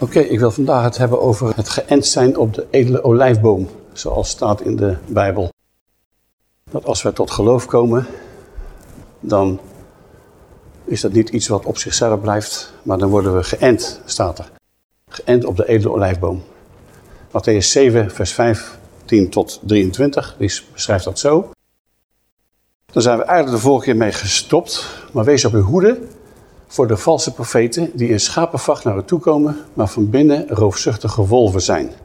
Oké, ik wil vandaag het hebben over het geënt zijn op de edele olijfboom, zoals staat in de Bijbel. Dat als wij tot geloof komen, dan is dat niet iets wat op zichzelf blijft, maar dan worden we geënt, staat er. Geënt op de edele olijfboom. Matthäus 7, vers 15 tot 23, die beschrijft dat zo. Daar zijn we eigenlijk de vorige keer mee gestopt, maar wees op uw hoede voor de valse profeten die in schapenvacht naar u toe komen, maar van binnen roofzuchtige wolven zijn. Dat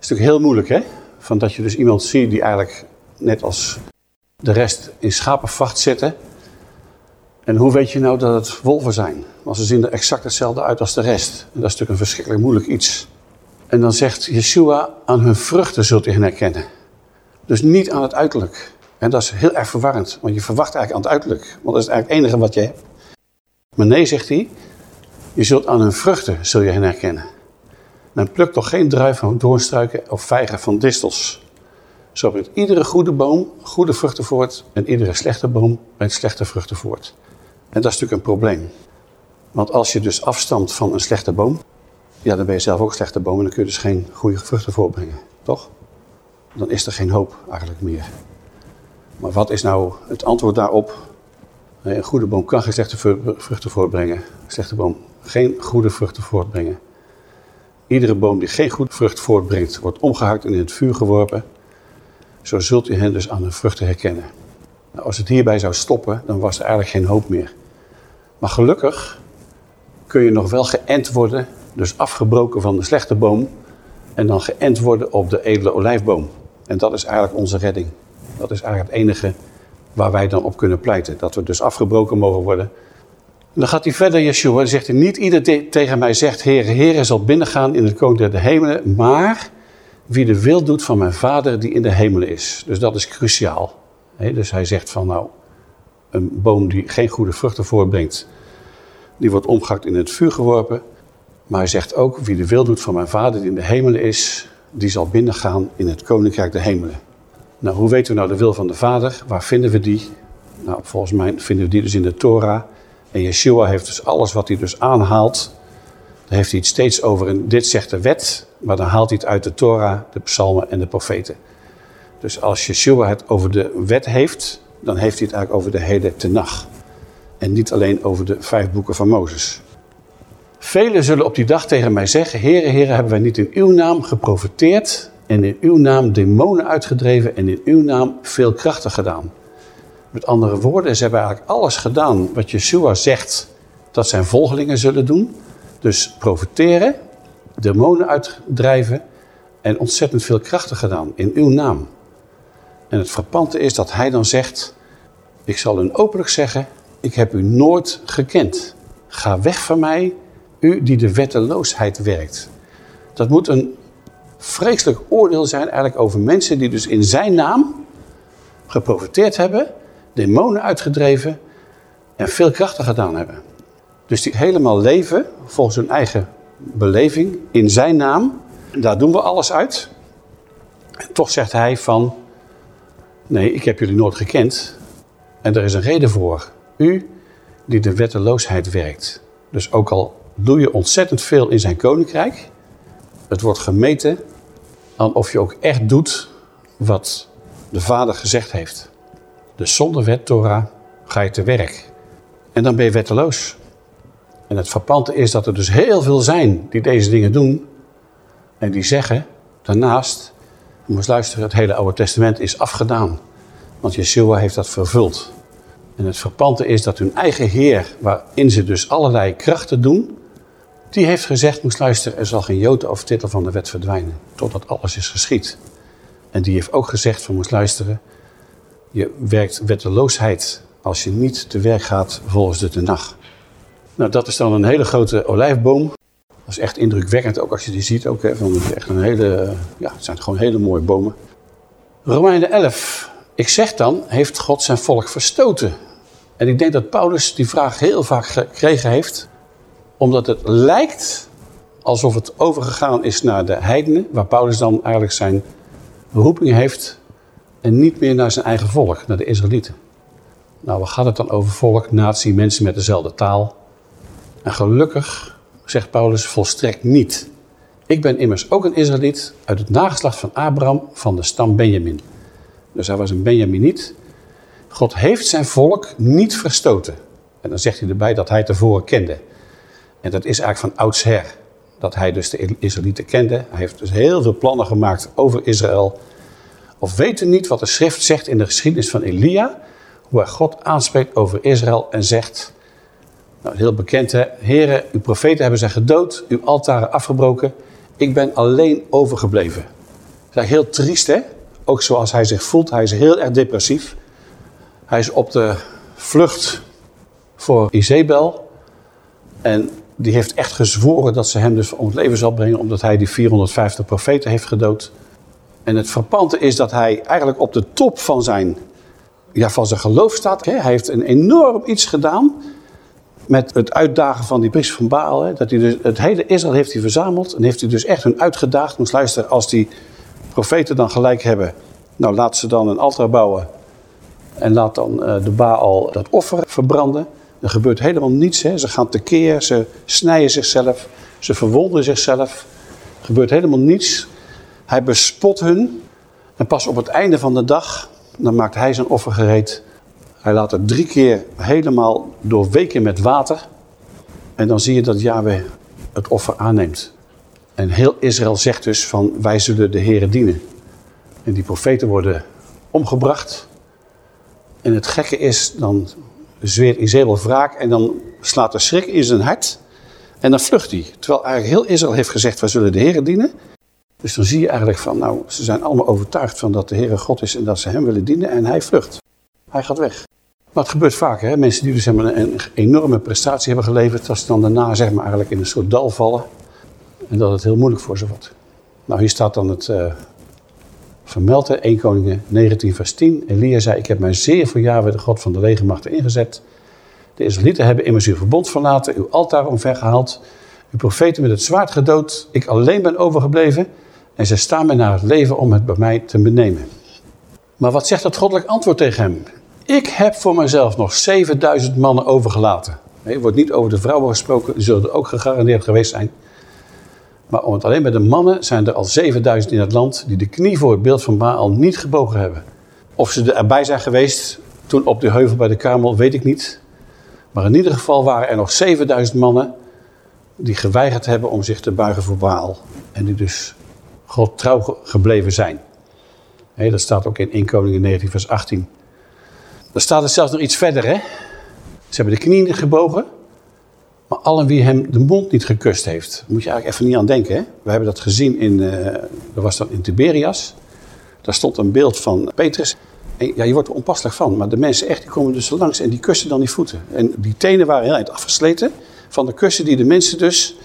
is natuurlijk heel moeilijk, hè? Van dat je dus iemand ziet die eigenlijk net als de rest in schapenvacht zitten. En hoe weet je nou dat het wolven zijn? Want ze zien er exact hetzelfde uit als de rest. En dat is natuurlijk een verschrikkelijk moeilijk iets. En dan zegt Yeshua, aan hun vruchten zult u hen herkennen. Dus niet aan het uiterlijk. En dat is heel erg verwarrend, want je verwacht eigenlijk aan het uiterlijk. Want dat is eigenlijk het enige wat je hebt. Maar nee, zegt hij, je zult aan hun vruchten zul je hen herkennen. Men plukt toch geen druif van doornstruiken of vijgen van distels. Zo brengt iedere goede boom goede vruchten voort en iedere slechte boom brengt slechte vruchten voort. En dat is natuurlijk een probleem. Want als je dus afstamt van een slechte boom, ja, dan ben je zelf ook een slechte boom en dan kun je dus geen goede vruchten voortbrengen, toch? Dan is er geen hoop eigenlijk meer. Maar wat is nou het antwoord daarop? Een goede boom kan geen slechte vruchten voortbrengen. Een slechte boom geen goede vruchten voortbrengen. Iedere boom die geen goede vrucht voortbrengt, wordt omgehakt en in het vuur geworpen. Zo zult u hen dus aan hun vruchten herkennen. Nou, als het hierbij zou stoppen, dan was er eigenlijk geen hoop meer. Maar gelukkig kun je nog wel geënt worden, dus afgebroken van de slechte boom, en dan geënt worden op de edele olijfboom. En dat is eigenlijk onze redding. Dat is eigenlijk het enige waar wij dan op kunnen pleiten. Dat we dus afgebroken mogen worden. En dan gaat hij verder, Yeshua, en zegt hij, niet ieder tegen mij zegt, Heere, Heere, zal binnengaan in het koninkrijk der hemelen, maar wie de wil doet van mijn vader die in de hemelen is. Dus dat is cruciaal. dus hij zegt van, nou, een boom die geen goede vruchten voortbrengt, die wordt omgehakt in het vuur geworpen. Maar hij zegt ook, wie de wil doet van mijn vader die in de hemelen is, die zal binnengaan in het koninkrijk der hemelen. Nou, hoe weten we nou de wil van de Vader? Waar vinden we die? Nou, volgens mij vinden we die dus in de Torah. En Yeshua heeft dus alles wat hij dus aanhaalt, daar heeft hij het steeds over. En dit zegt de wet, maar dan haalt hij het uit de Torah, de psalmen en de profeten. Dus als Yeshua het over de wet heeft, dan heeft hij het eigenlijk over de hele tenag. En niet alleen over de vijf boeken van Mozes. Velen zullen op die dag tegen mij zeggen, Heere, Heere, hebben wij niet in uw naam geprofiteerd en in uw naam demonen uitgedreven en in uw naam veel krachten gedaan. Met andere woorden, ze hebben eigenlijk alles gedaan wat Yeshua zegt dat zijn volgelingen zullen doen. Dus profiteren, demonen uitdrijven en ontzettend veel krachten gedaan in uw naam. En het frappante is dat hij dan zegt, ik zal hun openlijk zeggen, ik heb u nooit gekend. Ga weg van mij, u die de wetteloosheid werkt. Dat moet een vreselijk oordeel zijn eigenlijk over mensen die dus in zijn naam geprofiteerd hebben, demonen uitgedreven en veel krachten gedaan hebben. Dus die helemaal leven volgens hun eigen beleving in zijn naam. Daar doen we alles uit. En toch zegt hij van, nee, ik heb jullie nooit gekend. En er is een reden voor. U die de wetteloosheid werkt. Dus ook al doe je ontzettend veel in zijn koninkrijk, het wordt gemeten aan of je ook echt doet wat de vader gezegd heeft. Dus zonder wet, Torah, ga je te werk. En dan ben je wetteloos. En het frappante is dat er dus heel veel zijn die deze dingen doen. En die zeggen, daarnaast, je luisteren, het hele Oude Testament is afgedaan. Want Yeshua heeft dat vervuld. En het frappante is dat hun eigen Heer, waarin ze dus allerlei krachten doen, die heeft gezegd, moest luisteren, er zal geen jota of titel van de wet verdwijnen, totdat alles is geschied. En die heeft ook gezegd van, moest luisteren, je werkt wetteloosheid als je niet te werk gaat volgens de tenag. Nou, dat is dan een hele grote olijfboom. Dat is echt indrukwekkend, ook als je die ziet. Ook, hè, van echt een hele, ja, het zijn gewoon hele mooie bomen. Romeinen 11. Ik zeg dan, heeft God zijn volk verstoten? En ik denk dat Paulus die vraag heel vaak gekregen heeft omdat het lijkt alsof het overgegaan is naar de heidenen, waar Paulus dan eigenlijk zijn roeping heeft en niet meer naar zijn eigen volk, naar de Israëlieten. Nou, we gaan het dan over volk, natie, mensen met dezelfde taal. En gelukkig zegt Paulus, volstrekt niet. Ik ben immers ook een Israëliet uit het nageslacht van Abraham van de stam Benjamin. Dus hij was een Benjaminiet. God heeft zijn volk niet verstoten. En dan zegt hij erbij dat hij tevoren kende. Dat is eigenlijk van oudsher. Dat hij dus de Israëlieten kende. Hij heeft dus heel veel plannen gemaakt over Israël. Of weten niet wat de schrift zegt in de geschiedenis van Elia. Hoe hij God aanspreekt over Israël en zegt... Nou, heel bekend hè. Heren, uw profeten hebben zij gedood. Uw altaren afgebroken. Ik ben alleen overgebleven. Dat is heel triest hè. Ook zoals hij zich voelt. Hij is heel erg depressief. Hij is op de vlucht voor Izebel. En die heeft echt gezworen dat ze hem dus om het leven zal brengen... omdat hij die 450 profeten heeft gedood. En het frappante is dat hij eigenlijk op de top van zijn, ja, van zijn geloof staat. Hij heeft een enorm iets gedaan met het uitdagen van die priester van Baal. Dat hij dus, het hele Israël heeft hij verzameld en heeft hij dus echt hun uitgedaagd. Moest luisteren, als die profeten dan gelijk hebben, nou laat ze dan een altaar bouwen en laat dan uh, de Baal dat offer verbranden. Er gebeurt helemaal niets. Hè. Ze gaan tekeer, ze snijden zichzelf, ze verwonden zichzelf. Er gebeurt helemaal niets. Hij bespot hun. En pas op het einde van de dag, dan maakt hij zijn offer gereed. Hij laat het drie keer helemaal doorweken met water. En dan zie je dat Yahweh het offer aanneemt. En heel Israël zegt dus van wij zullen de Here dienen. En die profeten worden omgebracht. En het gekke is, dan zweert Izebel wraak en dan slaat er schrik in zijn hart. En dan vlucht hij. Terwijl eigenlijk heel Israël heeft gezegd, wij zullen de Here dienen. Dus dan zie je eigenlijk van, nou, ze zijn allemaal overtuigd van dat de Heere God is en dat ze hem willen dienen en hij vlucht. Hij gaat weg. Maar het gebeurt vaak, hè? mensen die dus een, een enorme prestatie hebben geleverd, dat ze dan daarna zeg maar eigenlijk in een soort dal vallen en dat het heel moeilijk voor ze wordt. Nou, hier staat dan het uh, vermeld, 1 Koningen 19 vers 10. Elia zei, ik heb mij zeer voor Yahweh, de God van de legermachten, ingezet. De Israëlieten hebben immers uw verbond verlaten, uw altaar omvergehaald, uw profeten met het zwaard gedood, ik alleen ben overgebleven en ze staan mij naar het leven om het bij mij te benemen. Maar wat zegt dat goddelijk antwoord tegen hem? Ik heb voor mezelf nog 7000 mannen overgelaten. er wordt niet over de vrouwen gesproken, die zullen er ook gegarandeerd geweest zijn. Maar om het alleen bij de mannen zijn er al 7000 in het land die de knie voor het beeld van Baal niet gebogen hebben. Of ze erbij zijn geweest toen op de heuvel bij de Karmel, weet ik niet. Maar in ieder geval waren er nog 7000 mannen die geweigerd hebben om zich te buigen voor Baal. En die dus God trouw gebleven zijn. dat staat ook in 1 Koningen 19 vers 18. Dan staat er zelfs nog iets verder. Hè? Ze hebben de knieën gebogen. Maar allen wie hem de mond niet gekust heeft. moet je eigenlijk even niet aan denken. Hè? We hebben dat gezien in, uh, dat was dan in Tiberias. Daar stond een beeld van Petrus. En, ja, je wordt er onpasselijk van. Maar de mensen echt, die komen dus langs en die kussen dan die voeten. En die tenen waren heel eind afgesleten. Van de kussen die de mensen dus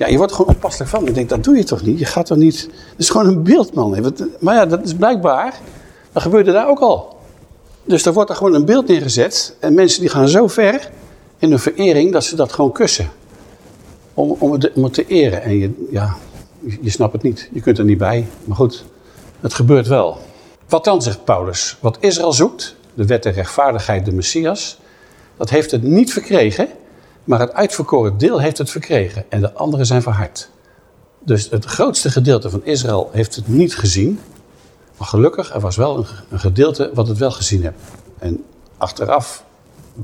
ja, je wordt er gewoon onpasselijk van. Ik denk, dat doe je toch niet? Je gaat toch niet... Het is gewoon een beeld, man. Maar ja, dat is blijkbaar... Dat gebeurde daar ook al. Dus er wordt er gewoon een beeld neergezet. En mensen die gaan zo ver in hun verering dat ze dat gewoon kussen. Om, om, het, te eren. En je, ja, je snapt het niet. Je kunt er niet bij. Maar goed, het gebeurt wel. Wat dan, zegt Paulus? Wat Israël zoekt, de wet en rechtvaardigheid, de Messias... dat heeft het niet verkregen maar het uitverkoren deel heeft het verkregen en de anderen zijn verhard. Dus het grootste gedeelte van Israël heeft het niet gezien. Maar gelukkig, er was wel een, een gedeelte wat het wel gezien heeft. En achteraf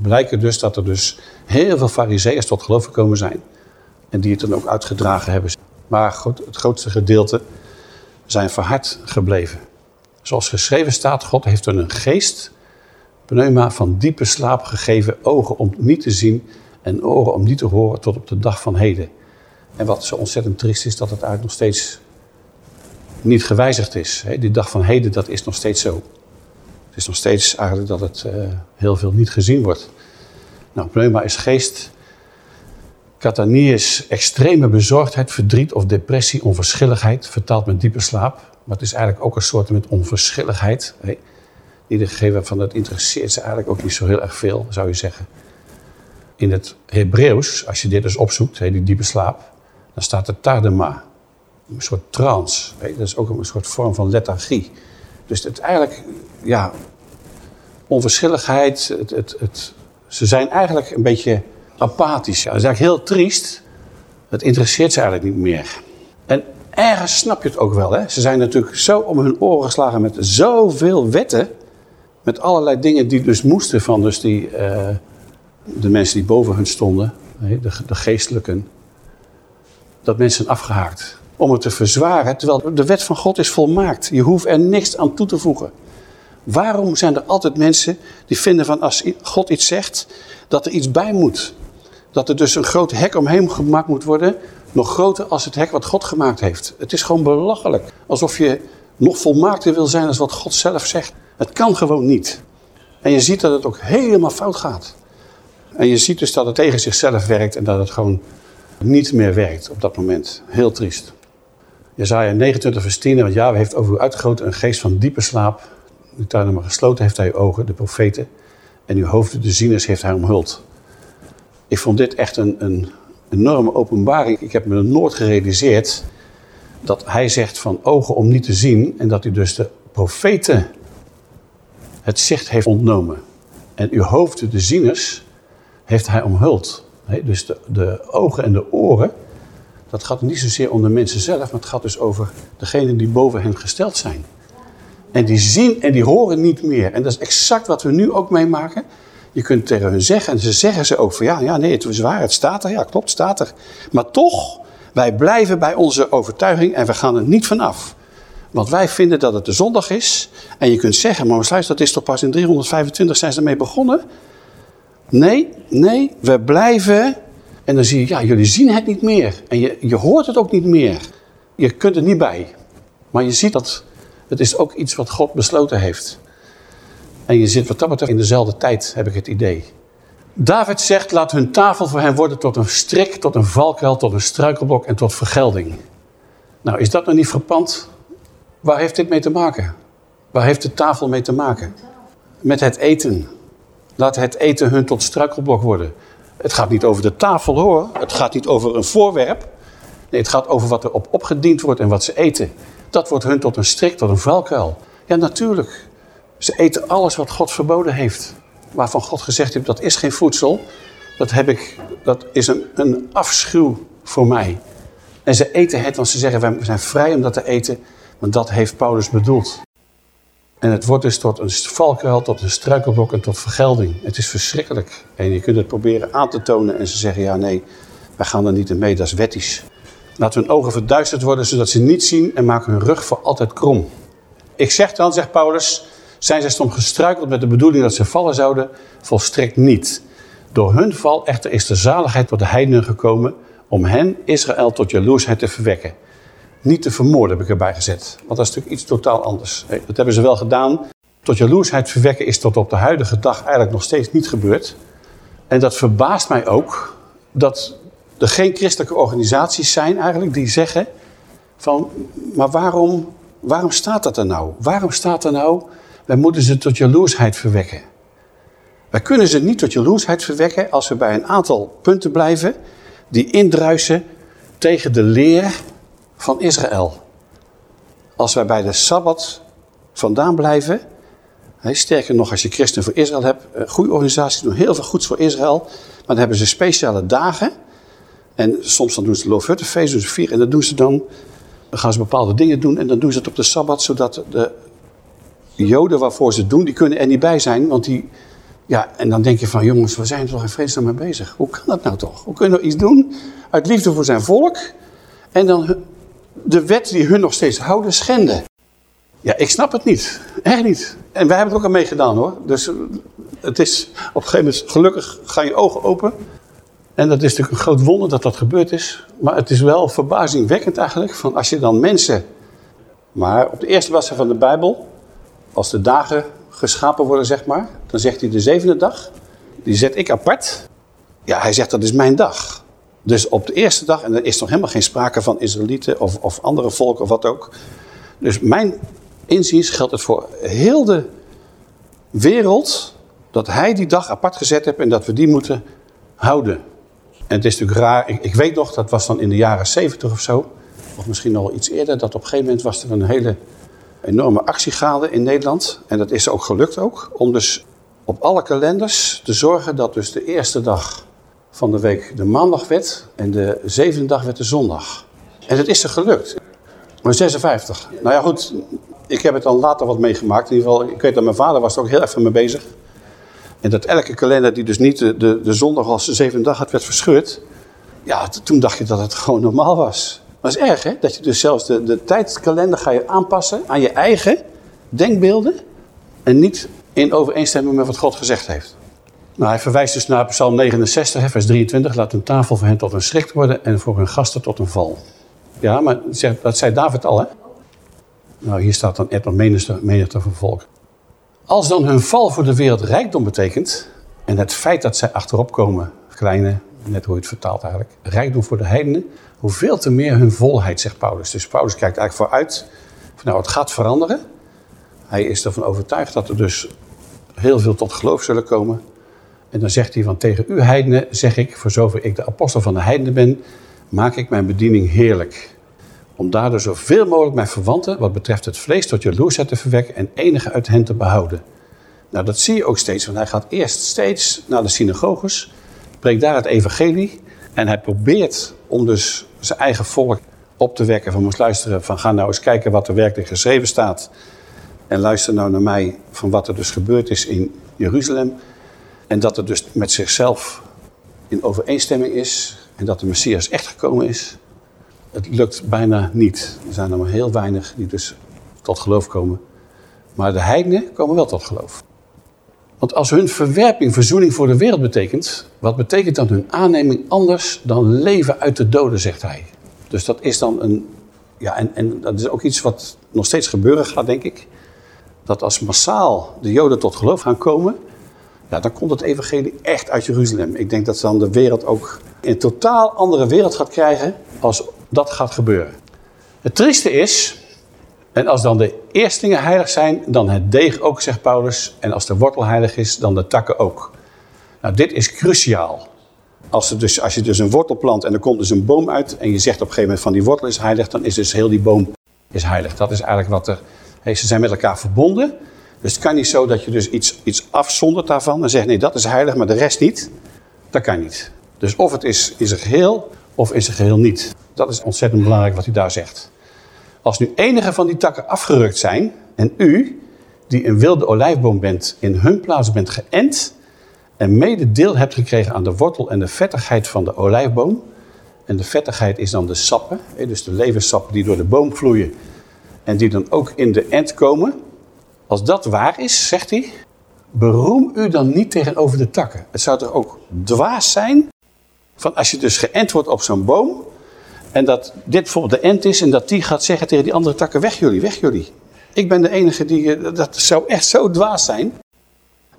blijkt dus dat er dus heel veel fariseeërs tot geloof gekomen zijn. En die het dan ook uitgedragen hebben. Maar het grootste gedeelte zijn verhard gebleven. Zoals geschreven staat, God heeft hun een geest, pneuma, van diepe slaap gegeven, ogen om niet te zien en oren om niet te horen tot op de dag van heden. En wat zo ontzettend triest is, dat het eigenlijk nog steeds niet gewijzigd is. Die dag van heden, dat is nog steeds zo. Is nog steeds eigenlijk dat het uh, heel veel niet gezien wordt. Nou, pneuma is geest. Katanie is extreme bezorgdheid, verdriet of depressie, onverschilligheid, vertaald met diepe slaap. Maar het is eigenlijk ook een soort met onverschilligheid. Die de gegeven van dat interesseert ze eigenlijk ook niet zo heel erg veel, zou je zeggen in het Hebreeuws, als je dit dus opzoekt, die diepe slaap, dan staat er tardema. Een soort trance. Dat is ook een soort vorm van lethargie. Dus het eigenlijk, ja, onverschilligheid. Het, het, het, ze zijn eigenlijk een beetje apathisch. Ja, dat is eigenlijk heel triest. Het interesseert ze eigenlijk niet meer. En ergens snap je het ook wel. Hè? Ze zijn natuurlijk zo om hun oren geslagen met zoveel wetten. Met allerlei dingen die dus moesten van dus die, uh, de mensen die boven hun stonden. De, de geestelijken. Dat mensen zijn afgehaakt. Om het te verzwaren. Terwijl de wet van God is volmaakt. Je hoeft er niks aan toe te voegen. Waarom zijn er altijd mensen die vinden van als God iets zegt, dat er iets bij moet? Dat er dus een groot hek omheen gemaakt moet worden, nog groter als het hek wat God gemaakt heeft. Het is gewoon belachelijk. Alsof je nog volmaakter wil zijn als wat God zelf zegt. Het kan gewoon niet. En je ziet dat het ook helemaal fout gaat. En je ziet dus dat het tegen zichzelf werkt en dat het gewoon niet meer werkt op dat moment. Heel triest. Jezaja 29 vers 10, want ja, heeft over u uitgegoten een geest van diepe slaap de tuin maar gesloten heeft hij uw ogen, de profeten. En uw hoofden, de zieners, heeft hij omhuld. Ik vond dit echt een, een enorme openbaring. Ik heb me nooit gerealiseerd dat hij zegt van ogen om niet te zien. En dat hij dus de profeten het zicht heeft ontnomen. En uw hoofden, de zieners, heeft hij omhuld. dus de, de ogen en de oren, dat gaat niet zozeer om de mensen zelf, maar het gaat dus over degenen die boven hen gesteld zijn. En die zien en die horen niet meer. En dat is exact wat we nu ook meemaken. Je kunt tegen hun zeggen, en ze zeggen ze ook van ja, ja nee, het is waar, het staat er, ja klopt, staat er. Maar toch, wij blijven bij onze overtuiging en we gaan er niet vanaf. Want wij vinden dat het de zondag is. En je kunt zeggen, maar sluis, dat is toch pas in 325 zijn ze ermee begonnen? Nee, nee, we blijven. En dan zie je, ja, jullie zien het niet meer. En je, je hoort het ook niet meer. Je kunt er niet bij. Maar je ziet dat het is ook iets wat God besloten heeft. En je zit wat dat betreft in dezelfde tijd, heb ik het idee. David zegt, laat hun tafel voor hen worden tot een strik, tot een valkuil, tot een struikelblok en tot vergelding. Nou, is dat nog niet frappant? Waar heeft dit mee te maken? Waar heeft de tafel mee te maken? Met het eten. Laat het eten hun tot struikelblok worden. Het gaat niet over de tafel hoor. Het gaat niet over een voorwerp. Nee, het gaat over wat er op opgediend wordt en wat ze eten. Dat wordt hun tot een strik, tot een valkuil. Ja, natuurlijk. Ze eten alles wat God verboden heeft. Waarvan God gezegd heeft, dat is geen voedsel. Dat, heb ik, dat is een, een afschuw voor mij. En ze eten het, want ze zeggen, we zijn vrij om dat te eten. Want dat heeft Paulus bedoeld. En het wordt dus tot een valkuil, tot een struikelblok en tot vergelding. Het is verschrikkelijk. En je kunt het proberen aan te tonen en ze zeggen, ja nee, wij gaan er niet in mee, dat is wettisch. Laten hun ogen verduisterd worden, zodat ze niet zien en maken hun rug voor altijd krom. Ik zeg dan, zegt Paulus, zijn zij stom gestruikeld met de bedoeling dat ze vallen zouden? Volstrekt niet. Door hun val echter is de zaligheid tot de heidenen gekomen om hen, Israël, tot jaloersheid te verwekken. Niet te vermoorden heb ik erbij gezet, want dat is natuurlijk iets totaal anders. Dat hebben ze wel gedaan. Tot jaloersheid verwekken is tot op de huidige dag eigenlijk nog steeds niet gebeurd. En dat verbaast mij ook dat er geen christelijke organisaties zijn eigenlijk die zeggen van, maar waarom, waarom staat dat er nou? Waarom staat er nou, wij moeten ze tot jaloersheid verwekken? Wij kunnen ze niet tot jaloersheid verwekken als we bij een aantal punten blijven die indruisen tegen de leer van Israël. Als wij bij de Sabbat vandaan blijven, sterker nog als je christen voor Israël hebt, goede organisaties doen heel veel goeds voor Israël, maar dan hebben ze speciale dagen en soms dan doen ze Loofhuttenfeest, doen ze vier. En dan doen ze dan, gaan ze bepaalde dingen doen. En dan doen ze het op de Sabbat, zodat de joden waarvoor ze het doen, die kunnen er niet bij zijn. Want die, ja, en dan denk je van, jongens, we zijn er toch in vredesnaam mee bezig. Hoe kan dat nou toch? Hoe kunnen we iets doen uit liefde voor zijn volk? En dan de wet die hun nog steeds houden schenden. Ja, ik snap het niet. Echt niet. En wij hebben het ook al mee gedaan hoor. Dus het is op een gegeven moment, gelukkig ga je ogen open. En dat is natuurlijk een groot wonder dat dat gebeurd is. Maar het is wel verbazingwekkend eigenlijk. Van als je dan mensen... Maar op de eerste bladzijde van de Bijbel... Als de dagen geschapen worden, zeg maar... Dan zegt hij de zevende dag. Die zet ik apart. Ja, hij zegt dat is mijn dag. Dus op de eerste dag... En er is nog helemaal geen sprake van Israëlieten of, of andere volken of wat ook. Dus mijn inziens geldt het voor heel de wereld... Dat hij die dag apart gezet heeft en dat we die moeten houden. En het is natuurlijk raar, ik, weet nog, dat was dan in de jaren 70 of zo, of misschien al iets eerder, dat op een gegeven moment was er een hele enorme actie gaande in Nederland. En dat is ook gelukt ook, om dus op alle kalenders te zorgen dat dus de eerste dag van de week de maandag werd en de zevende dag werd de zondag. En het is er gelukt. Maar 56. Nou ja goed, ik heb het dan later wat meegemaakt. In ieder geval, ik weet dat mijn vader was er ook heel even mee bezig. En dat elke kalender die dus niet de, de, de zondag als de zevende dag had, werd verscheurd. Ja, toen dacht je dat het gewoon normaal was. Maar het is erg hè, dat je dus zelfs de, de tijdskalender ga je aanpassen aan je eigen denkbeelden. En niet in overeenstemming met wat God gezegd heeft. Nou, hij verwijst dus naar Psalm 69, vers 23. Laat een tafel voor hen tot een schrik worden en voor hun gasten tot een val. Ja, maar dat zei David al, hè? Nou, hier staat dan nog menigte, menigte van volk. Als dan hun val voor de wereld rijkdom betekent... en het feit dat zij achterop komen, kleine, net hoe je het vertaalt eigenlijk... rijkdom voor de heidenen, hoeveel te meer hun volheid, zegt Paulus. Dus Paulus kijkt eigenlijk vooruit van nou, het gaat veranderen. Hij is ervan overtuigd dat er dus heel veel tot geloof zullen komen... En dan zegt hij van tegen u heidenen zeg ik, voor zover ik de apostel van de heidenen ben, maak ik mijn bediening heerlijk. Om daardoor zoveel mogelijk mijn verwanten, wat betreft het vlees, tot jaloersheid te verwekken en enige uit hen te behouden. Nou, dat zie je ook steeds, want hij gaat eerst steeds naar de synagoges, spreekt daar het evangelie en hij probeert om dus zijn eigen volk op te wekken van moest luisteren van ga nou eens kijken wat er werkelijk geschreven staat en luister nou naar mij van wat er dus gebeurd is in Jeruzalem. En dat het dus met zichzelf in overeenstemming is. En dat de Messias echt gekomen is. Het lukt bijna niet. Er zijn er maar heel weinig die dus tot geloof komen. Maar de heidenen komen wel tot geloof. Want als hun verwerping verzoening voor de wereld betekent... wat betekent dan hun aanneming anders dan leven uit de doden, zegt hij. Dus dat is dan een... Ja, en, en dat is ook iets wat nog steeds gebeuren gaat, denk ik. Dat als massaal de joden tot geloof gaan komen... Ja, dan komt het evangelie echt uit Jeruzalem. Ik denk dat dan de wereld ook een totaal andere wereld gaat krijgen als dat gaat gebeuren. Het trieste is, en als dan de eerstelingen heilig zijn, dan het deeg ook, zegt Paulus. En als de wortel heilig is, dan de takken ook. Nou, dit is cruciaal. Als, dus, als je dus een wortel plant en er komt dus een boom uit... en je zegt op een gegeven moment van die wortel is heilig... dan is dus heel die boom is heilig. Dat is eigenlijk wat er... Hey, ze zijn met elkaar verbonden... Dus het kan niet zo dat je dus iets, iets afzondert daarvan en zegt nee dat is heilig, maar de rest niet. Dat kan niet. Dus of het is in zijn geheel of in zijn geheel niet. Dat is ontzettend belangrijk wat hij daar zegt. Als nu enige van die takken afgerukt zijn en u, die een wilde olijfboom bent, in hun plaats bent geënt en mede deel hebt gekregen aan de wortel en de vettigheid van de olijfboom. En de vettigheid is dan de sappen, dus de levenssappen die door de boom vloeien en die dan ook in de end komen. Als dat waar is, zegt hij, beroem u dan niet tegenover de takken. Het zou toch ook dwaas zijn, van als je dus geënt wordt op zo'n boom, en dat dit bijvoorbeeld de end is, en dat die gaat zeggen tegen die andere takken, weg jullie, weg jullie. Ik ben de enige die, dat zou echt zo dwaas zijn.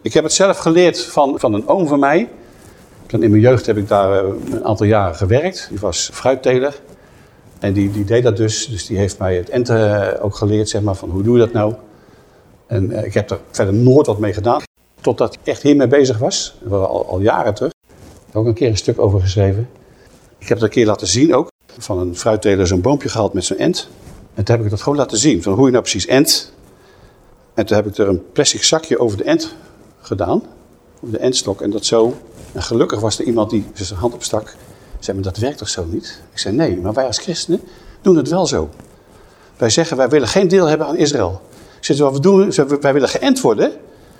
Ik heb het zelf geleerd van, van een oom van mij. In mijn jeugd heb ik daar eh, een aantal jaren gewerkt. Die was fruitteler. En die, die deed dat dus. Dus die heeft mij het enten ook geleerd, zeg maar, van hoe doe je dat nou? En eh, ik heb er verder nooit wat mee gedaan. Totdat ik echt hiermee bezig was. Al, al jaren terug. Ik ook een keer een stuk over geschreven. Ik heb het een keer laten zien ook. Van een fruitteler zo'n boompje gehaald met zo'n end. En toen heb ik dat gewoon laten zien. Van hoe je nou precies end. En toen heb ik er een plastic zakje over de end gedaan. Over de endstok. En dat zo. En gelukkig was er iemand die zijn hand opstak. Zei, maar dat werkt toch zo niet? Ik zei, nee, maar wij als christenen doen het wel zo. Wij zeggen, wij willen geen deel hebben aan Israël. Zitten wat we doen, wij willen geënt worden,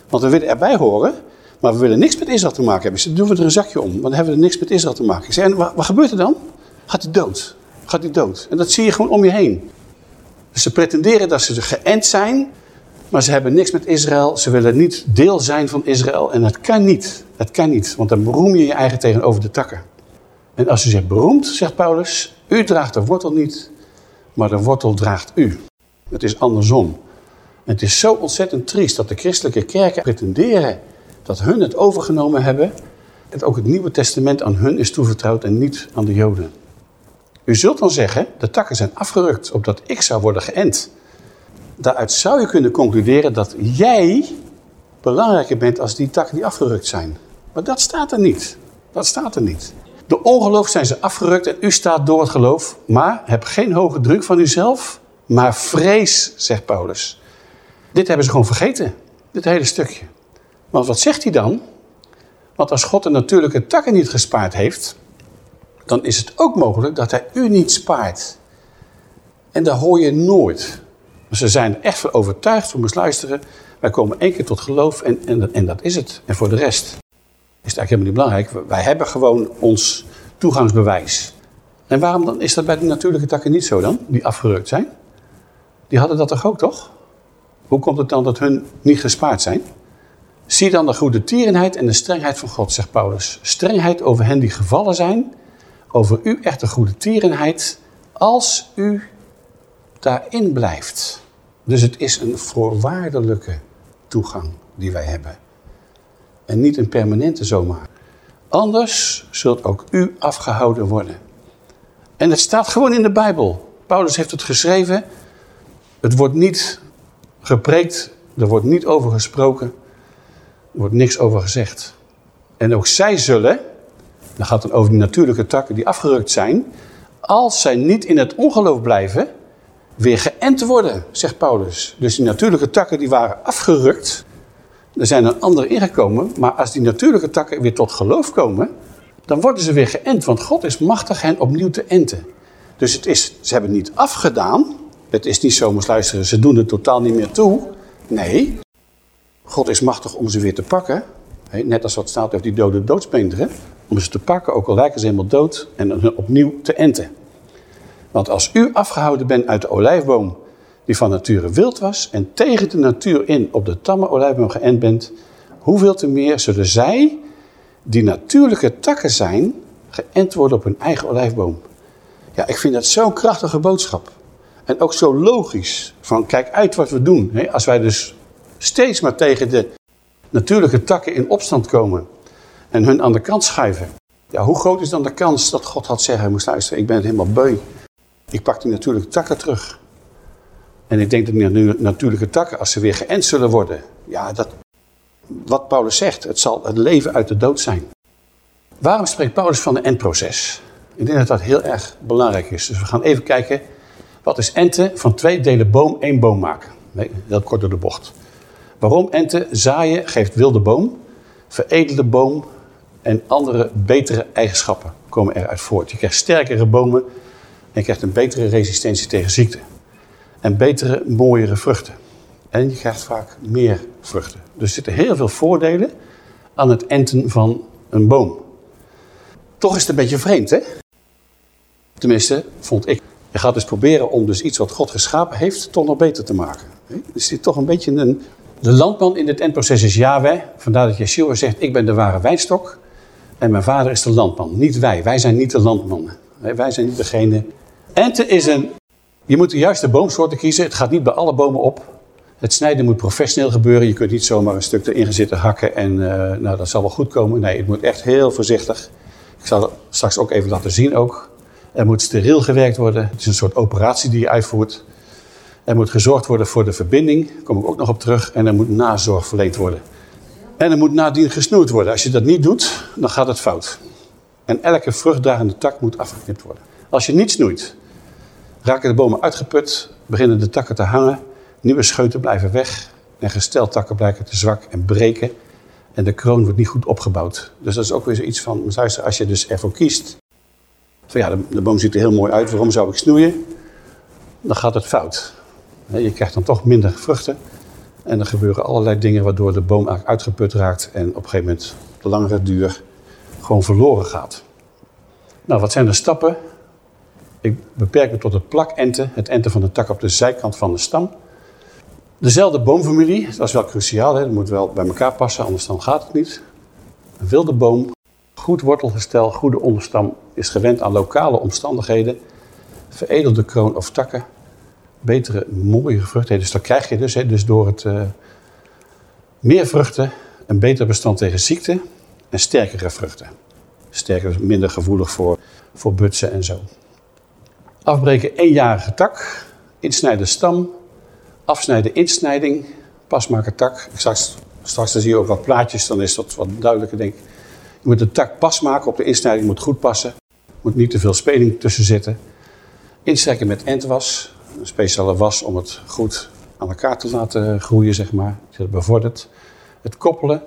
want we willen erbij horen, maar we willen niks met Israël te maken hebben. Dus doen we er een zakje om, want dan hebben we er niks met Israël te maken. En wat, gebeurt er dan? Gaat hij dood? Gaat hij dood? En dat zie je gewoon om je heen. Dus ze pretenderen dat ze geënt zijn, maar ze hebben niks met Israël. Ze willen niet deel zijn van Israël. En dat kan niet. Dat kan niet, want dan beroem je je eigen tegenover de takken. En als u zich beroemt, zegt Paulus, u draagt de wortel niet, maar de wortel draagt u. Het is andersom het is zo ontzettend triest dat de christelijke kerken pretenderen dat hun het overgenomen hebben. En ook het Nieuwe Testament aan hun is toevertrouwd en niet aan de Joden. U zult dan zeggen, de takken zijn afgerukt opdat ik zou worden geënt. Daaruit zou je kunnen concluderen dat jij belangrijker bent als die takken die afgerukt zijn. Maar dat staat er niet. Dat staat er niet. De ongeloof zijn ze afgerukt en u staat door het geloof. Maar heb geen hoge druk van uzelf, maar vrees, zegt Paulus. Dit hebben ze gewoon vergeten, dit hele stukje. Want wat zegt hij dan? Want als God de natuurlijke takken niet gespaard heeft, dan is het ook mogelijk dat hij u niet spaart. En daar hoor je nooit. Ze zijn er echt van overtuigd, we moeten luisteren. Wij komen één keer tot geloof en, en, en dat is het. En voor de rest is het eigenlijk helemaal niet belangrijk. Wij hebben gewoon ons toegangsbewijs. En waarom dan is dat bij de natuurlijke takken niet zo dan, die afgerukt zijn? Die hadden dat toch ook, toch? Hoe komt het dan dat hun niet gespaard zijn? Zie dan de goede tierenheid en de strengheid van God, zegt Paulus. Strengheid over hen die gevallen zijn, over u echte goede tierenheid, als u daarin blijft. Dus het is een voorwaardelijke toegang die wij hebben. En niet een permanente zomaar. Anders zult ook u afgehouden worden. En het staat gewoon in de Bijbel. Paulus heeft het geschreven. Het wordt niet gepreekt, er wordt niet over gesproken, wordt niks over gezegd. En ook zij zullen, dan gaat het over die natuurlijke takken die afgerukt zijn, als zij niet in het ongeloof blijven, weer geënt worden, zegt Paulus. Dus die natuurlijke takken die waren afgerukt, er zijn er andere ingekomen, maar als die natuurlijke takken weer tot geloof komen, dan worden ze weer geënt, want God is machtig hen opnieuw te enten. Dus het is, ze hebben het niet afgedaan, het is niet zo, luisteren, ze doen het totaal niet meer toe. Nee, God is machtig om ze weer te pakken. Net als wat staat over die dode doodsbeenderen. Om ze te pakken, ook al lijken ze helemaal dood, en opnieuw te enten. Want als u afgehouden bent uit de olijfboom die van nature wild was... en tegen de natuur in op de tamme olijfboom geënt bent... hoeveel te meer zullen zij, die natuurlijke takken zijn... geënt worden op hun eigen olijfboom. Ja, ik vind dat zo'n krachtige boodschap. En ook zo logisch. Van kijk uit wat we doen. Als wij dus steeds maar tegen de natuurlijke takken in opstand komen. En hun aan de kant schuiven. Ja, hoe groot is dan de kans dat God had zeggen, moest luisteren, ik ben het helemaal beu. Ik pak die natuurlijke takken terug. En ik denk dat die natuurlijke takken, als ze weer geënt zullen worden. Ja, dat, wat Paulus zegt, het zal het leven uit de dood zijn. Waarom spreekt Paulus van een endproces? Ik denk dat dat heel erg belangrijk is. Dus we gaan even kijken wat is enten van twee delen boom één boom maken? Nee, heel kort door de bocht. Waarom enten? Zaaien geeft wilde boom, veredelde boom en andere betere eigenschappen komen eruit voort. Je krijgt sterkere bomen en je krijgt een betere resistentie tegen ziekte. En betere, mooiere vruchten. En je krijgt vaak meer vruchten. Dus er zitten heel veel voordelen aan het enten van een boom. Toch is het een beetje vreemd, hè? Tenminste, vond ik. Je gaat dus proberen om dus iets wat God geschapen heeft, toch nog beter te maken. Het is toch een beetje een... De landman in het endproces is Yahweh. Vandaar dat Yeshua zegt, ik ben de ware wijnstok. En mijn vader is de landman. Niet wij. Wij zijn niet de landmannen. Wij zijn niet degene... Enten is een... Je moet de juiste boomsoorten kiezen. Het gaat niet bij alle bomen op. Het snijden moet professioneel gebeuren. Je kunt niet zomaar een stuk erin zitten hakken en uh, nou, dat zal wel goed komen. Nee, het moet echt heel voorzichtig. Ik zal het straks ook even laten zien ook. Er moet steriel gewerkt worden. Het is een soort operatie die je uitvoert. Er moet gezorgd worden voor de verbinding. Daar kom ik ook nog op terug. En er moet nazorg verleend worden. En er moet nadien gesnoeid worden. Als je dat niet doet, dan gaat het fout. En elke vruchtdragende tak moet afgeknipt worden. Als je niet snoeit, raken de bomen uitgeput, beginnen de takken te hangen, nieuwe scheuten blijven weg en gesteltakken blijken te zwak en breken. En de kroon wordt niet goed opgebouwd. Dus dat is ook weer zoiets van, als je dus ervoor kiest van ja, de, de, boom ziet er heel mooi uit, waarom zou ik snoeien? Dan gaat het fout. Je krijgt dan toch minder vruchten. En er gebeuren allerlei dingen waardoor de boom eigenlijk uitgeput raakt en op een gegeven moment op de langere duur gewoon verloren gaat. Nou, wat zijn de stappen? Ik beperk me tot het plakenten, het enten van de tak op de zijkant van de stam. Dezelfde boomfamilie, dat is wel cruciaal, hè? dat moet wel bij elkaar passen, anders dan gaat het niet. Een wilde boom Goed wortelgestel, goede onderstam is gewend aan lokale omstandigheden. Veredelde kroon of takken. Betere, mooie vruchten. Dus dat krijg je dus, hè, dus door het uh, meer vruchten, een beter bestand tegen ziekte en sterkere vruchten. Sterker, minder gevoelig voor, voor butsen en zo. Afbreken eenjarige tak, insnijden stam, afsnijden insnijding, pasmaken tak. Straks, straks dan zie je ook wat plaatjes, dan is dat wat duidelijker denk ik. Je moet de tak pas maken op de insnijding, moet goed passen. Moet niet te veel speling tussen zitten. Instrekken met endwas, een speciale was om het goed aan elkaar te laten groeien, zeg maar. Dat bevordert. Het koppelen.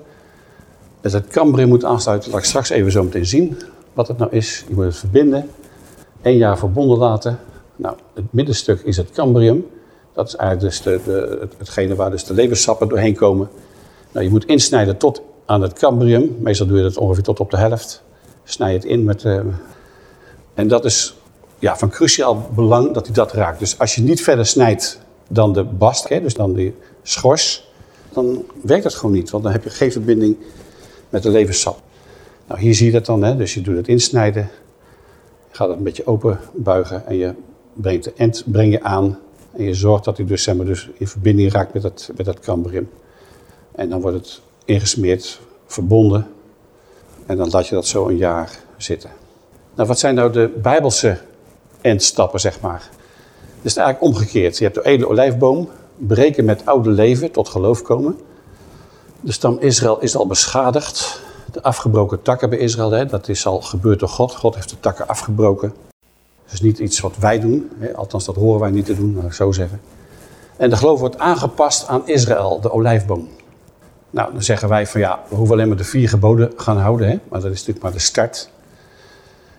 Dus het cambrium moet aansluiten. Laat ik straks even zo meteen zien wat het nou is. Je moet het verbinden. Eén jaar verbonden laten. Nou, het middenstuk is het cambrium. Dat is eigenlijk dus de, de, hetgene waar dus de leversappen doorheen komen. Nou, je moet insnijden tot aan het cambrium. Meestal doe je dat ongeveer tot op de helft. Snij het in met... Uh, en dat is ja, van cruciaal belang dat hij dat raakt. Dus als je niet verder snijdt dan de bast, hè, dus dan die schors, dan werkt dat gewoon niet. Want dan heb je geen verbinding met de leversap. Nou, hier zie je dat dan, hè? dus je doet het insnijden. Je gaat het een beetje open buigen en je brengt de end breng je aan. En je zorgt dat hij dus, zeg dus in verbinding raakt met dat, met dat cambrium. En dan wordt het ingesmeerd, verbonden. En dan laat je dat zo een jaar zitten. Nou, wat zijn nou de bijbelse endstappen, zeg maar? Het is eigenlijk omgekeerd. Je hebt de edele olijfboom, breken met oude leven, tot geloof komen. De stam Israël is al beschadigd. De afgebroken takken bij Israël, hè, dat is al gebeurd door God. God heeft de takken afgebroken. Dat is niet iets wat wij doen, hè, althans dat horen wij niet te doen, ik zo zeggen. En de geloof wordt aangepast aan Israël, de olijfboom. Nou, dan zeggen wij van ja, we hoeven alleen maar de vier geboden gaan houden, hè? maar dat is natuurlijk maar de start.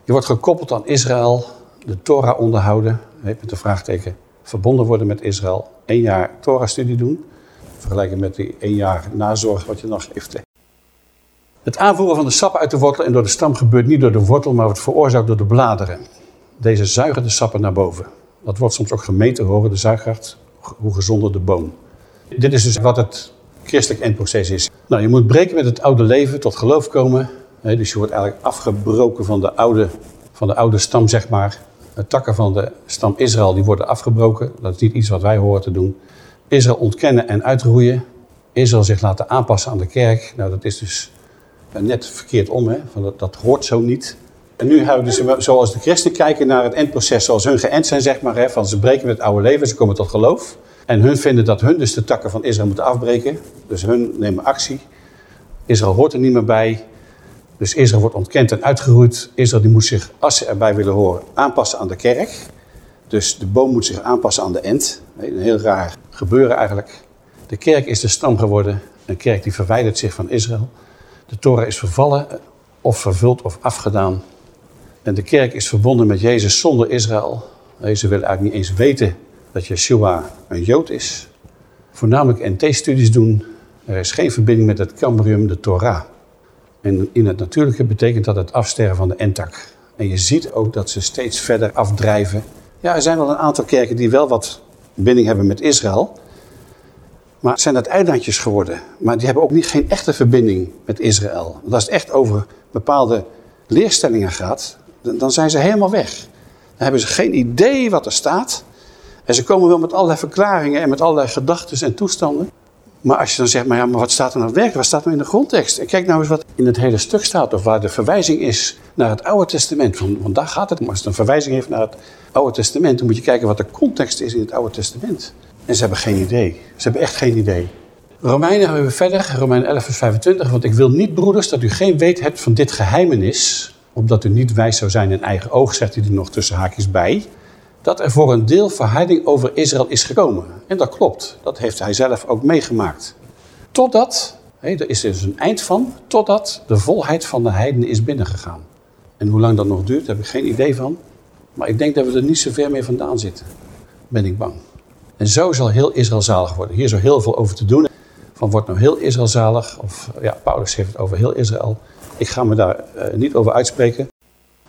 Je wordt gekoppeld aan Israël, de Torah onderhouden, met de vraagteken verbonden worden met Israël. Eén jaar Torah-studie doen, vergelijken met die één jaar nazorg wat je nog heeft. Het aanvoeren van de sappen uit de wortel en door de stam gebeurt niet door de wortel, maar wordt veroorzaakt door de bladeren. Deze zuigen de sappen naar boven. Dat wordt soms ook gemeten, horen de zuigkracht, hoe gezonder de boom. Dit is dus wat het christelijk endproces is. Nou, je moet breken met het oude leven, tot geloof komen. dus je wordt eigenlijk afgebroken van de oude, van de oude stam, zeg maar. Takken van de stam Israël die worden afgebroken. Dat is niet iets wat wij horen te doen. Israël ontkennen en uitroeien. Israël zich laten aanpassen aan de kerk. Nou, dat is dus net verkeerd om. Hè? Van dat, hoort zo niet. En nu we dus, zoals de christenen kijken naar het endproces zoals hun geënt zijn, zeg maar. Hè? Van ze breken met het oude leven, ze komen tot geloof. En hun vinden dat hun dus de takken van Israël moeten afbreken. Dus hun nemen actie. Israël hoort er niet meer bij. Dus Israël wordt ontkend en uitgeroeid. Israël die moet zich, als ze erbij willen horen, aanpassen aan de kerk. Dus de boom moet zich aanpassen aan de end. Een heel raar gebeuren eigenlijk. De kerk is de stam geworden. Een kerk die verwijdert zich van Israël. De Torah is vervallen, of vervuld of afgedaan. En de kerk is verbonden met Jezus zonder Israël. Ze willen eigenlijk niet eens weten dat Yeshua een Jood is. Voornamelijk NT-studies doen. Er is geen verbinding met het Cambrium, de Torah. En in het natuurlijke betekent dat het afsterven van de entak. En je ziet ook dat ze steeds verder afdrijven. Ja, er zijn wel een aantal kerken die wel wat binding hebben met Israël. Maar zijn dat eilandjes geworden. Maar die hebben ook niet, geen echte verbinding met Israël. Want als het echt over bepaalde leerstellingen gaat, dan zijn ze helemaal weg. Dan hebben ze geen idee wat er staat. En ze komen wel met allerlei verklaringen en met allerlei gedachten en toestanden. Maar als je dan zegt, maar, ja, maar wat staat er nou werken? Wat staat er nou in de grondtekst? En kijk nou eens wat in het hele stuk staat, of waar de verwijzing is naar het Oude Testament. Want daar gaat het om. Als het een verwijzing heeft naar het Oude Testament, dan moet je kijken wat de context is in het Oude Testament. En ze hebben geen idee. Ze hebben echt geen idee. Romeinen hebben we verder, Romeinen 11 vers 25. Want ik wil niet, broeders, dat u geen weet hebt van dit geheimenis, opdat u niet wijs zou zijn in eigen oog, zegt hij er nog tussen haakjes bij dat er voor een deel verharding over Israël is gekomen. En dat klopt, dat heeft hij zelf ook meegemaakt. Totdat, hé, er is dus een eind van, totdat de volheid van de heidenen is binnengegaan. En hoe lang dat nog duurt, heb ik geen idee van. Maar ik denk dat we er niet zo ver meer vandaan zitten. Ben ik bang. En zo zal heel Israël zalig worden. Hier is er heel veel over te doen. Van wordt nou heel Israël zalig? Of ja, Paulus heeft het over heel Israël. Ik ga me daar uh, niet over uitspreken.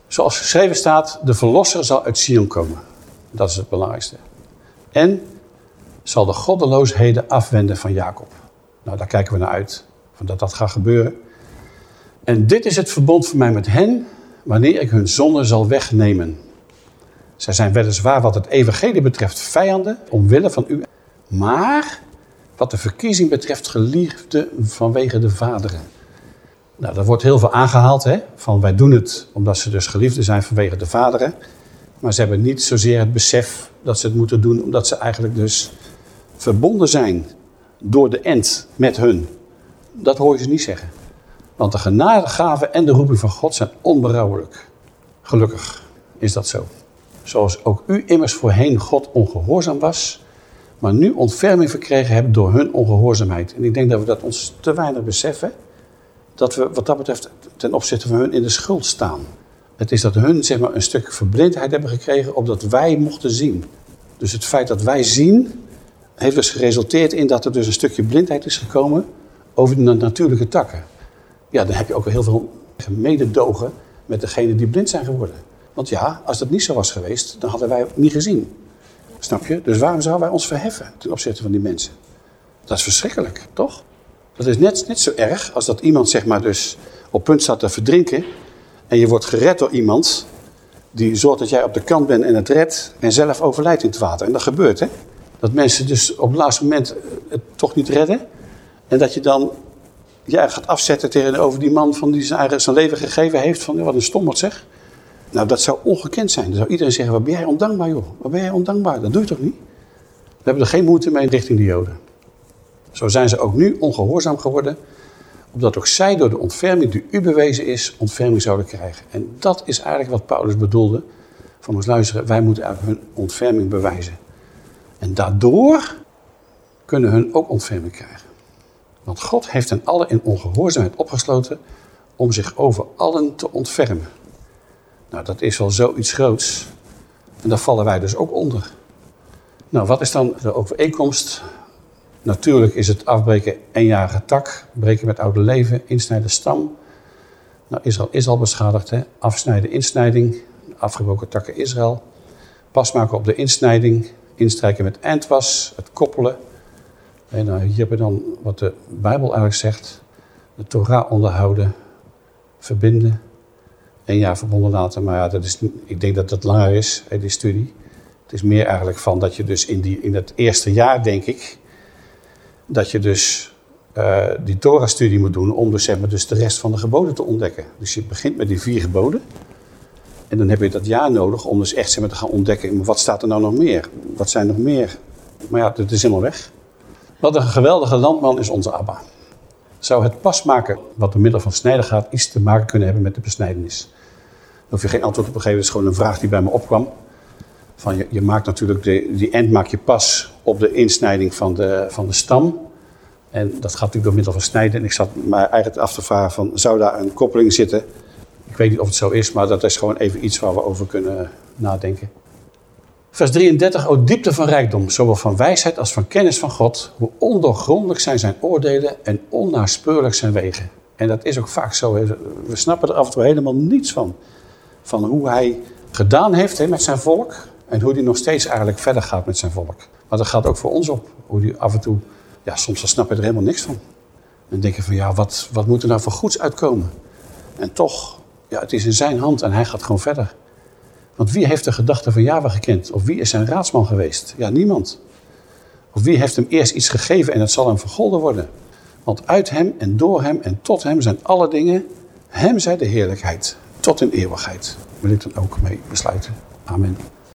Zoals geschreven staat, de verlosser zal uit Sion komen. Dat is het belangrijkste. En zal de goddeloosheden afwenden van Jacob. Nou, daar kijken we naar uit, van dat dat gaat gebeuren. En dit is het verbond voor mij met hen, wanneer ik hun zonde zal wegnemen. Zij zijn weliswaar wat het evangelie betreft vijanden, omwille van u. Maar wat de verkiezing betreft geliefde vanwege de vaderen. Nou, daar wordt heel veel aangehaald, hè? van wij doen het omdat ze dus geliefden zijn vanwege de vaderen. Maar ze hebben niet zozeer het besef dat ze het moeten doen, omdat ze eigenlijk dus verbonden zijn door de end met hun. Dat hoor je ze niet zeggen. Want de genadegave en de roeping van God zijn onberouwelijk. Gelukkig is dat zo. Zoals ook u immers voorheen God ongehoorzaam was, maar nu ontferming verkregen hebben door hun ongehoorzaamheid. En ik denk dat we dat ons te weinig beseffen. dat we wat dat betreft ten opzichte van hun in de schuld staan. Het is dat hun zeg maar, een stuk verblindheid hebben gekregen opdat wij mochten zien. Dus het feit dat wij zien, heeft dus geresulteerd in dat er dus een stukje blindheid is gekomen over de natuurlijke takken. Ja, dan heb je ook heel veel mededogen met degenen die blind zijn geworden. Want ja, als dat niet zo was geweest, dan hadden wij het niet gezien. Snap je? Dus waarom zouden wij ons verheffen ten opzichte van die mensen? Dat is verschrikkelijk, toch? Dat is net, net zo erg als dat iemand zeg maar dus op punt staat te verdrinken en je wordt gered door iemand die zorgt dat jij op de kant bent en het redt en zelf overlijdt in het water. En dat gebeurt, hè? Dat mensen dus op het laatste moment het toch niet redden. En dat je dan jij gaat afzetten tegenover die man van die zijn, zijn leven gegeven heeft. Van wat een stommerd zeg. Nou, dat zou ongekend zijn. Dan zou iedereen zeggen, wat ben jij ondankbaar joh. Wat ben jij ondankbaar? Dat doe je toch niet? We hebben er geen moeite mee richting de joden. Zo zijn ze ook nu ongehoorzaam geworden. Opdat ook zij door de ontferming die u bewezen is, ontferming zouden krijgen. En dat is eigenlijk wat Paulus bedoelde. Van ons luisteren, wij moeten hun ontferming bewijzen. En daardoor kunnen hun ook ontferming krijgen. Want God heeft hen allen in ongehoorzaamheid opgesloten om zich over allen te ontfermen. Nou, dat is wel zoiets groots. En daar vallen wij dus ook onder. Nou, wat is dan de overeenkomst? Natuurlijk is het afbreken eenjarige tak, breken met oude leven, insnijden stam. Nou, Israël is al beschadigd, hè? afsnijden insnijding, afgebroken takken Israël. Pas maken op de insnijding, instrijken met eindwas, het koppelen. En nou, hier hebben we dan wat de Bijbel eigenlijk zegt. De Torah onderhouden, verbinden. Een jaar verbonden later, maar ja, dat is, ik denk dat dat langer is, die studie. Het is meer eigenlijk van dat je dus in, die, in het eerste jaar, denk ik, dat je dus uh, die Torah-studie moet doen om dus, zeg maar, dus de rest van de geboden te ontdekken. Dus je begint met die vier geboden. En dan heb je dat jaar nodig om dus echt zeg maar, te gaan ontdekken, wat staat er nou nog meer? Wat zijn nog meer? Maar ja, dat is helemaal weg. Wat een geweldige landman is onze Abba. Zou het pas maken wat door middel van snijden gaat iets te maken kunnen hebben met de besnijdenis? Daar hoef je geen antwoord op te geven, dat is gewoon een vraag die bij me opkwam. Van je, je maakt natuurlijk de, die end maak je pas op de insnijding van de, van de stam. En dat gaat natuurlijk door middel van snijden. En ik zat mij eigenlijk af te vragen van, zou daar een koppeling zitten? Ik weet niet of het zo is, maar dat is gewoon even iets waar we over kunnen nadenken. Vers 33, o diepte van rijkdom, zowel van wijsheid als van kennis van God. Hoe ondoorgrondelijk zijn zijn oordelen en onnaspeurlijk zijn wegen. En dat is ook vaak zo. We snappen er af en toe helemaal niets van. Van hoe hij gedaan heeft met zijn volk. En hoe hij nog steeds eigenlijk verder gaat met zijn volk. Maar dat gaat ook voor ons op. Hoe hij af en toe, ja, soms dan snap je er helemaal niks van. En denk je van, ja, wat, wat moet er nou voor goeds uitkomen? En toch, ja, het is in zijn hand en hij gaat gewoon verder. Want wie heeft de gedachten van Java gekend? Of wie is zijn raadsman geweest? Ja, niemand. Of wie heeft hem eerst iets gegeven en het zal hem vergolden worden? Want uit hem en door hem en tot hem zijn alle dingen. Hem zij de heerlijkheid tot in eeuwigheid. Wil ik dan ook mee besluiten. Amen.